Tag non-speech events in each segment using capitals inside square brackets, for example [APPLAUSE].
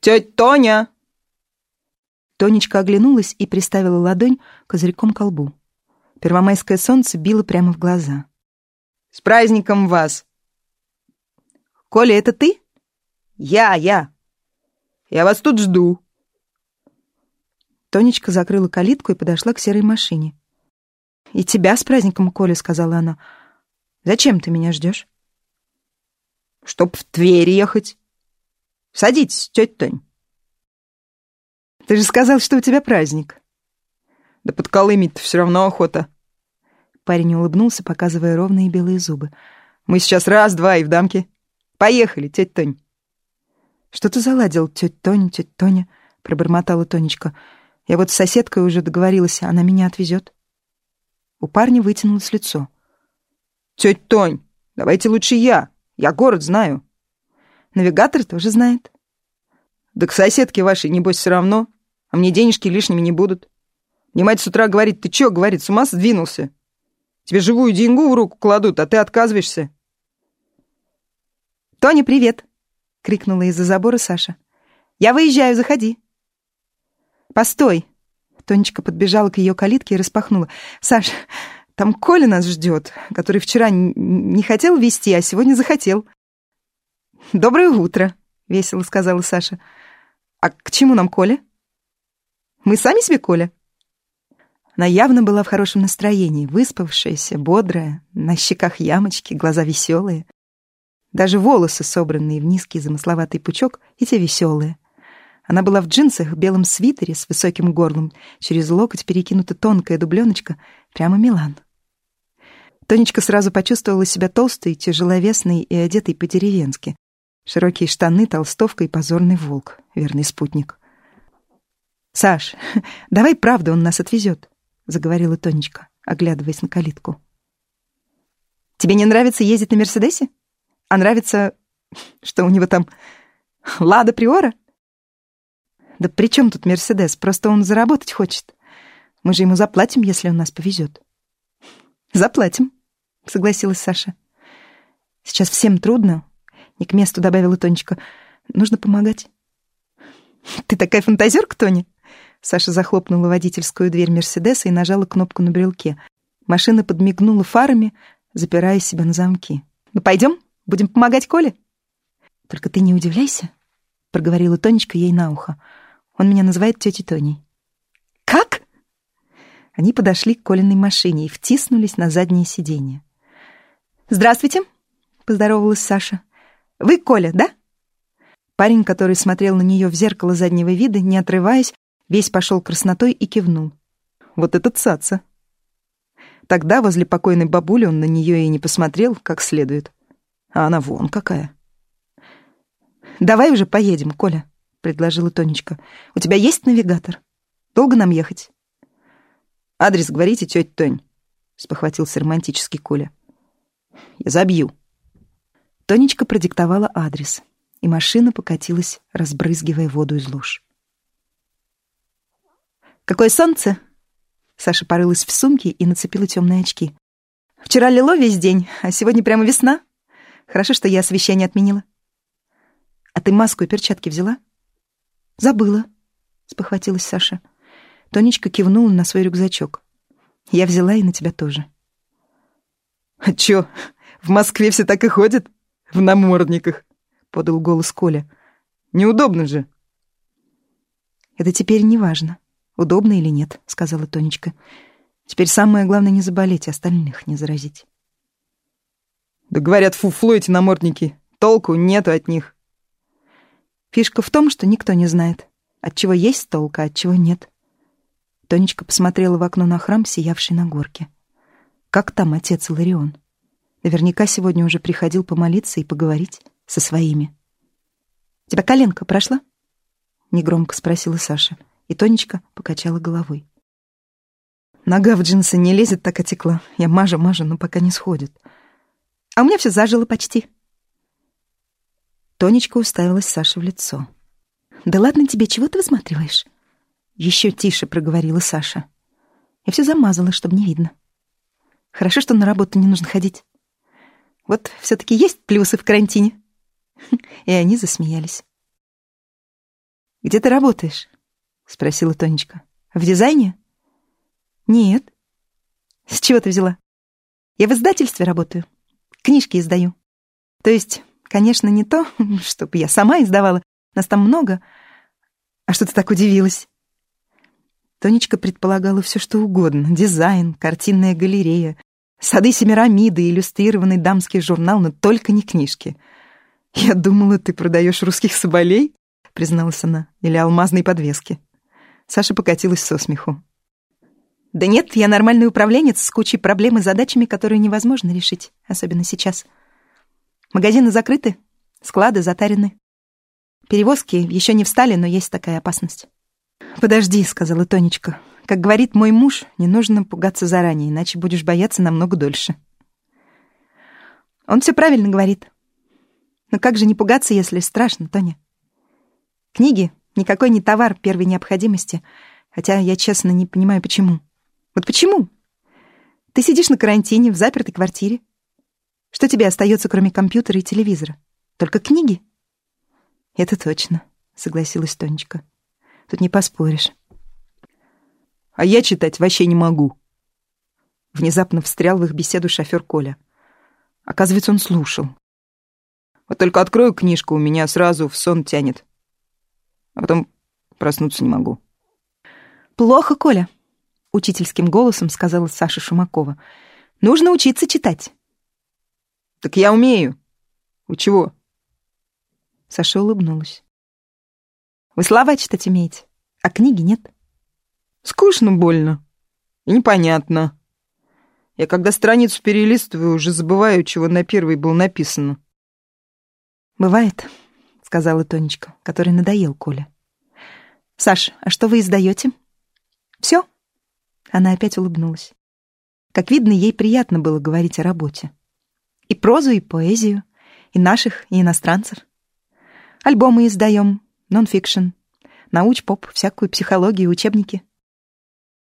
Тетя Тоня!» Тонечка оглянулась и приставила ладонь козырьком к колбу. Первомайское солнце било прямо в глаза. «С праздником вас!» «Коля, это ты?» «Я, я! Я вас тут жду!» Тонечка закрыла калитку и подошла к серой машине. «И тебя с праздником, Коля», — сказала она. «Зачем ты меня ждешь?» «Чтоб в Тверь ехать. Садитесь, тетя Тонь». «Ты же сказал, что у тебя праздник». «Да под Колымить-то все равно охота». Парень улыбнулся, показывая ровные белые зубы. «Мы сейчас раз-два и в дамке. Поехали, тетя Тонь». «Что ты заладил, тетя Тоня, тетя Тоня?» — пробормотала Тонечка. «Я вот с соседкой уже договорилась, она меня отвезет». У парня вытянулось лицо. «Тетя Тонь, давайте лучше я. Я город знаю». «Навигатор тоже знает». «Да к соседке вашей, небось, все равно. А мне денежки лишними не будут. Мне мать с утра говорит, ты чё, говорит, с ума сдвинулся? Тебе живую деньгу в руку кладут, а ты отказываешься». «Тоня, привет!» — крикнула из-за забора Саша. «Я выезжаю, заходи». «Постой!» Тонечка подбежала к ее калитке и распахнула. «Саш, там Коля нас ждет, который вчера не хотел вести, а сегодня захотел». [LAUGHS] «Доброе утро», — весело сказала Саша. «А к чему нам Коля?» «Мы сами себе Коля?» Она явно была в хорошем настроении, выспавшаяся, бодрая, на щеках ямочки, глаза веселые. Даже волосы, собранные в низкий замысловатый пучок, и те веселые. Она была в джинсах, белом свитере с высоким горлом, через локоть перекинута тонкая дубленочка, прямо Милан. Тонечка сразу почувствовала себя толстой, тяжеловесной и одетой по-деревенски. Широкие штаны, толстовка и позорный волк, верный спутник. «Саш, [LAUGHS] давай правда, он нас отвезет», — заговорила Тонечка, оглядываясь на калитку. «Тебе не нравится ездить на Мерседесе?» А нравится, [LAUGHS] что у него там Лада Приора? Да при чем тут Мерседес? Просто он заработать хочет. Мы же ему заплатим, если он нас повезет. Заплатим, согласилась Саша. Сейчас всем трудно. Не к месту добавила Тонечка. Нужно помогать. Ты такая фантазерка, Тоня? Саша захлопнула водительскую дверь Мерседеса и нажала кнопку на брелке. Машина подмигнула фарами, запирая себя на замки. «Ну, пойдем?» Будем помогать Коле?» «Только ты не удивляйся», — проговорила Тонечка ей на ухо. «Он меня называет тетей Тоней». «Как?» Они подошли к Колиной машине и втиснулись на заднее сиденье. «Здравствуйте», — поздоровалась Саша. «Вы Коля, да?» Парень, который смотрел на нее в зеркало заднего вида, не отрываясь, весь пошел краснотой и кивнул. «Вот этот цаца!» Тогда возле покойной бабули он на нее и не посмотрел как следует. А она вон какая. «Давай уже поедем, Коля», — предложила Тонечка. «У тебя есть навигатор? Долго нам ехать?» «Адрес говорите, тетя Тонь», — спохватился романтический Коля. «Я забью». Тонечка продиктовала адрес, и машина покатилась, разбрызгивая воду из луж. «Какое солнце!» Саша порылась в сумке и нацепила темные очки. «Вчера лило весь день, а сегодня прямо весна». Хорошо, что я освещение отменила. А ты маску и перчатки взяла? Забыла, спохватилась Саша. Тонечка кивнула на свой рюкзачок. Я взяла и на тебя тоже. А чё, в Москве все так и ходят? В намордниках, подал голос Коля. Неудобно же. Это теперь не важно, удобно или нет, сказала Тонечка. Теперь самое главное не заболеть, остальных не заразить. Да говорят, фуфло эти намордники. Толку нету от них. Фишка в том, что никто не знает, от чего есть толк, а от чего нет. Тонечка посмотрела в окно на храм, сиявший на горке. Как там отец Иларион? Наверняка сегодня уже приходил помолиться и поговорить со своими. «Тебя коленка прошла?» — негромко спросила Саша, и Тонечка покачала головой. Нога в джинсы не лезет, так отекла. Я мажу-мажу, но пока не сходит. А у меня все зажило почти. Тонечка уставилась Саше в лицо. «Да ладно тебе, чего ты высматриваешь?» Еще тише проговорила Саша. Я все замазала, чтобы не видно. Хорошо, что на работу не нужно ходить. Вот все-таки есть плюсы в карантине. [LAUGHS] И они засмеялись. «Где ты работаешь?» — спросила Тонечка. «В дизайне?» «Нет». «С чего ты взяла?» «Я в издательстве работаю. Книжки издаю. То есть, конечно, не то, [LAUGHS] чтобы я сама издавала. Нас там много. А что ты так удивилась?» Тонечка предполагала все, что угодно. Дизайн, картинная галерея, сады Семирамиды, иллюстрированный дамский журнал, но только не книжки. «Я думала, ты продаешь русских соболей?» — призналась она. «Или алмазные подвески». Саша покатилась со смеху. «Да нет, я нормальный управленец с кучей проблем и задачами, которые невозможно решить, особенно сейчас. Магазины закрыты, склады затарены. Перевозки еще не встали, но есть такая опасность». «Подожди», — сказала Тонечка. «Как говорит мой муж, не нужно пугаться заранее, иначе будешь бояться намного дольше». Он все правильно говорит. Но как же не пугаться, если страшно, Тоня? Книги — никакой не товар первой необходимости, хотя я честно не понимаю, почему. Вот почему? Ты сидишь на карантине в запертой квартире. Что тебе остается, кроме компьютера и телевизора? Только книги? Это точно, согласилась Тонечка. Тут не поспоришь. А я читать вообще не могу. Внезапно встрял в их беседу шофер Коля. Оказывается, он слушал. Вот только открою книжку, у меня сразу в сон тянет. А потом проснуться не могу. «Плохо, Коля», — учительским голосом сказала Саша Шумакова. «Нужно учиться читать». «Так я умею. У чего?» Саша улыбнулась. Вы слова читать умеете, а книги нет. Скучно больно. И непонятно. Я когда страницу перелистываю, уже забываю, чего на первой было написано. «Бывает», — сказала Тонечка, который надоел Коля. «Саш, а что вы издаете?» «Все?» Она опять улыбнулась. Как видно, ей приятно было говорить о работе. И прозу, и поэзию, и наших, и иностранцев. Альбомы издаем, нон-фикшн, науч-поп, всякую психологию, учебники.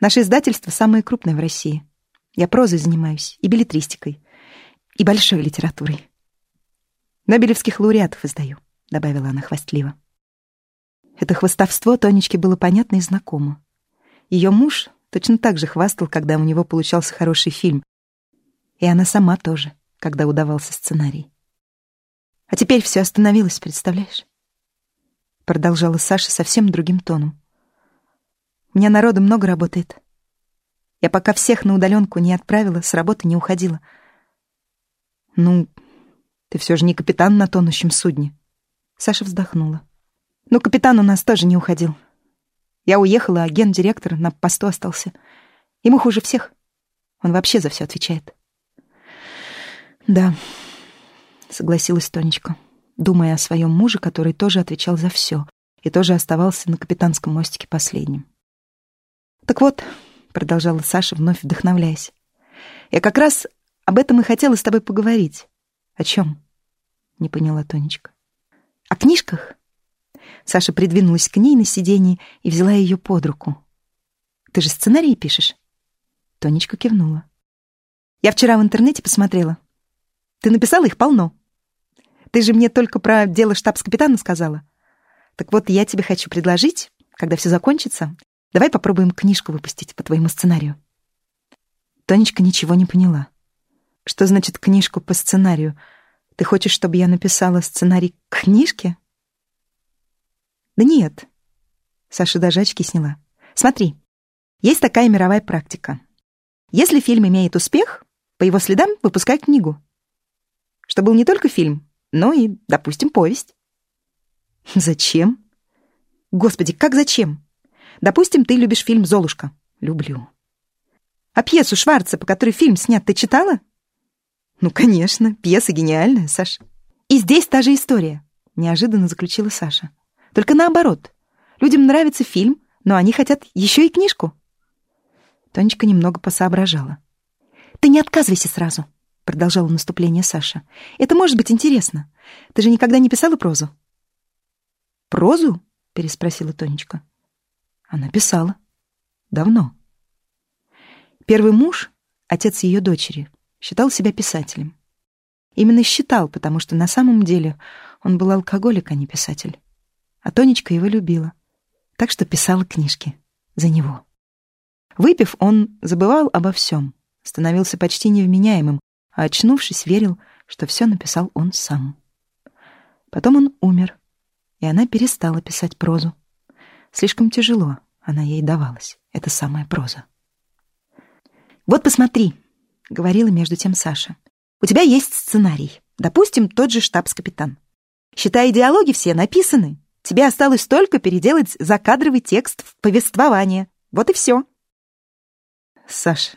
Наше издательство самое крупное в России. Я прозой занимаюсь, и билетристикой, и большой литературой. Нобелевских лауреатов издаю, добавила она хвастливо. Это хвастовство Тонечке было понятно и знакомо. Ее муж точно так же хвастал, когда у него получался хороший фильм. И она сама тоже, когда удавался сценарий. А теперь все остановилось, представляешь? продолжала Саша совсем другим тоном. У меня народу много работает. Я пока всех на удаленку не отправила, с работы не уходила. Ну, ты все же не капитан на тонущем судне. Саша вздохнула. Ну, капитан у нас тоже не уходил. Я уехала, а гендиректор на посту остался. Ему хуже всех. Он вообще за все отвечает. Да, согласилась Тонечка думая о своем муже, который тоже отвечал за все и тоже оставался на капитанском мостике последним. «Так вот», — продолжала Саша, вновь вдохновляясь, «я как раз об этом и хотела с тобой поговорить». «О чем?» — не поняла Тонечка. «О книжках?» Саша придвинулась к ней на сиденье и взяла ее под руку. «Ты же сценарии пишешь?» Тонечка кивнула. «Я вчера в интернете посмотрела. Ты написала их полно. Ты же мне только про дело штабс-капитана сказала. Так вот, я тебе хочу предложить, когда все закончится, давай попробуем книжку выпустить по твоему сценарию. Тонечка ничего не поняла. Что значит книжку по сценарию? Ты хочешь, чтобы я написала сценарий к книжке? Да нет. Саша даже очки сняла. Смотри, есть такая мировая практика. Если фильм имеет успех, по его следам выпускай книгу. Что был не только фильм, ну и, допустим, повесть. Зачем? Господи, как зачем? Допустим, ты любишь фильм «Золушка». Люблю. А пьесу Шварца, по которой фильм снят, ты читала? Ну, конечно, пьеса гениальная, Саша. И здесь та же история, неожиданно заключила Саша. Только наоборот. Людям нравится фильм, но они хотят еще и книжку. Тонечка немного посоображала. Ты не отказывайся сразу продолжала наступление Саша. «Это может быть интересно. Ты же никогда не писала прозу?» «Прозу?» — переспросила Тонечка. Она писала. Давно. Первый муж, отец ее дочери, считал себя писателем. Именно считал, потому что на самом деле он был алкоголик, а не писатель. А Тонечка его любила. так что писала книжки за него. Выпив, он забывал обо всем, становился почти невменяемым, а очнувшись, верил, что все написал он сам. Потом он умер, и она перестала писать прозу. Слишком тяжело она ей давалась, эта самая проза. «Вот посмотри», — говорила между тем Саша, — «у тебя есть сценарий, допустим, тот же штабс-капитан. Считай, диалоги все написаны, тебе осталось только переделать закадровый текст в повествование, вот и все». «Саш,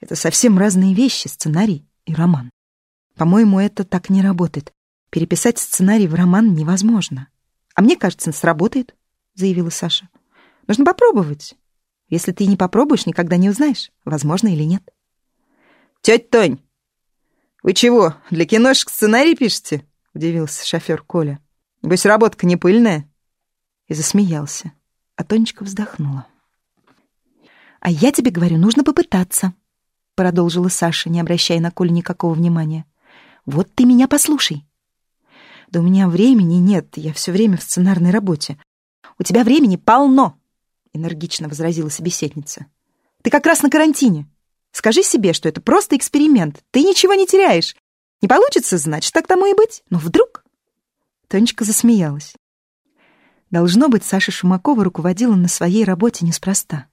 это совсем разные вещи, сценарий и роман. По-моему, это так не работает. Переписать сценарий в роман невозможно. А мне кажется, сработает, заявила Саша. Нужно попробовать. Если ты не попробуешь, никогда не узнаешь, возможно или нет. Тетя Тонь, вы чего, для киношек сценарий пишете? Удивился шофер Коля. Небось, работка не пыльная? И засмеялся. А Тонечка вздохнула. «А я тебе говорю, нужно попытаться», — продолжила Саша, не обращая на Колю никакого внимания. «Вот ты меня послушай. Да у меня времени нет, я все время в сценарной работе. У тебя времени полно, энергично возразила собеседница. Ты как раз на карантине. Скажи себе, что это просто эксперимент. Ты ничего не теряешь. Не получится, значит, так тому и быть. Но вдруг... Тонечка засмеялась. Должно быть, Саша Шумакова руководила на своей работе неспроста.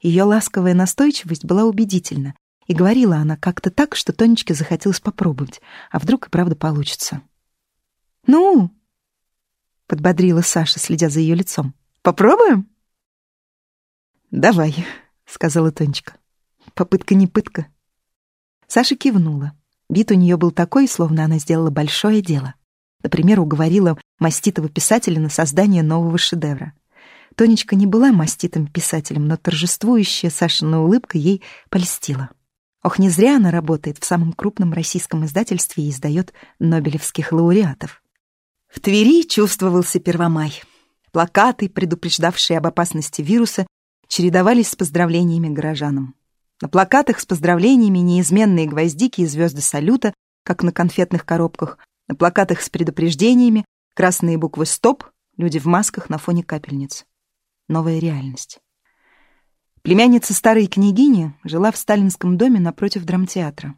Ее ласковая настойчивость была убедительна, и говорила она как-то так, что Тонечке захотелось попробовать, а вдруг и правда получится. «Ну?» — подбодрила Саша, следя за ее лицом. «Попробуем?» «Давай», — сказала Тонечка. «Попытка не пытка». Саша кивнула. Вид у нее был такой, словно она сделала большое дело. Например, уговорила маститого писателя на создание нового шедевра. Тонечка не была маститым писателем, но торжествующая Сашина улыбка ей польстила. Ох, не зря она работает в самом крупном российском издательстве и издает нобелевских лауреатов. В Твери чувствовался Первомай. Плакаты, предупреждавшие об опасности вируса, чередовались с поздравлениями горожанам. На плакатах с поздравлениями неизменные гвоздики и звезды салюта, как на конфетных коробках. На плакатах с предупреждениями красные буквы «Стоп», люди в масках на фоне капельниц. Новая реальность. Племянница старой княгини жила в сталинском доме напротив драмтеатра.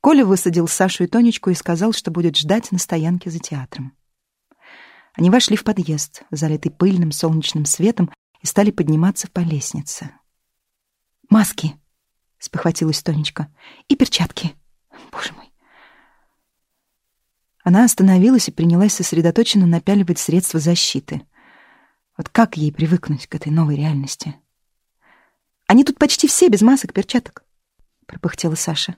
Коля высадил Сашу и Тонечку и сказал, что будет ждать на стоянке за театром. Они вошли в подъезд, залитый пыльным солнечным светом, и стали подниматься по лестнице. «Маски!» — спохватилась Тонечка. «И перчатки! Боже мой!» Она остановилась и принялась сосредоточенно напяливать средства защиты. Вот как ей привыкнуть к этой новой реальности? «Они тут почти все без масок, перчаток!» — пропыхтела Саша.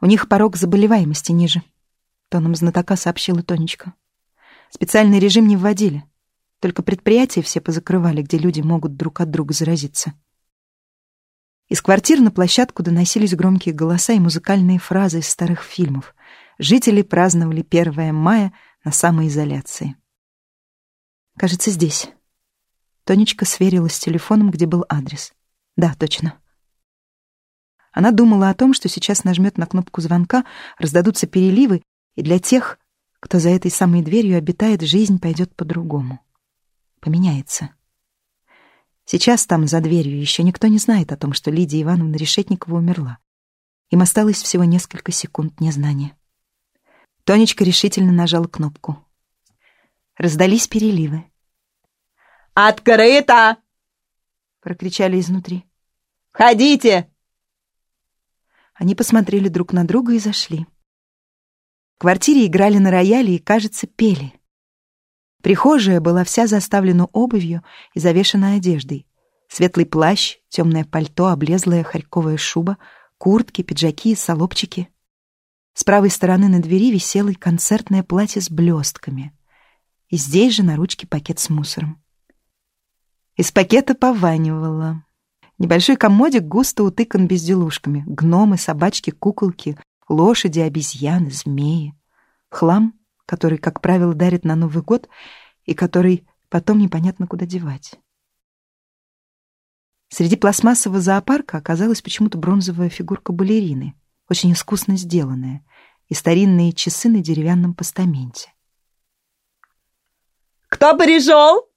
«У них порог заболеваемости ниже», — тоном знатока сообщила Тонечка. Специальный режим не вводили. Только предприятия все позакрывали, где люди могут друг от друга заразиться. Из квартир на площадку доносились громкие голоса и музыкальные фразы из старых фильмов. Жители праздновали 1 мая на самоизоляции. «Кажется, здесь». Тонечка сверилась с телефоном, где был адрес. «Да, точно». Она думала о том, что сейчас нажмет на кнопку звонка, раздадутся переливы, и для тех, кто за этой самой дверью обитает, жизнь пойдет по-другому. Поменяется. Сейчас там, за дверью, еще никто не знает о том, что Лидия Ивановна Решетникова умерла. Им осталось всего несколько секунд незнания. Тонечка решительно нажала кнопку. Раздались переливы. «Открыто!» — прокричали изнутри. «Входите!» Они посмотрели друг на друга и зашли. В квартире играли на рояле и, кажется, пели. Прихожая была вся заставлена обувью и завешена одеждой. Светлый плащ, темное пальто, облезлая харьковая шуба, куртки, пиджаки и солопчики. С правой стороны на двери висело концертное платье с блестками. И здесь же на ручке пакет с мусором. Из пакета пованивало. Небольшой комодик густо утыкан безделушками. Гномы, собачки, куколки, лошади, обезьяны, змеи. Хлам, который, как правило, дарит на Новый год и который потом непонятно куда девать. Среди пластмассового зоопарка оказалась почему-то бронзовая фигурка балерины, очень искусно сделанная, и старинные часы на деревянном постаменте. «Кто пришел?»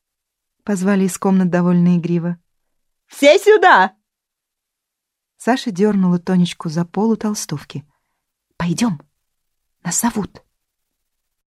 — позвали из комнат довольно игриво. Все сюда!» Саша дернула Тонечку за полу толстовки. «Пойдем, нас зовут».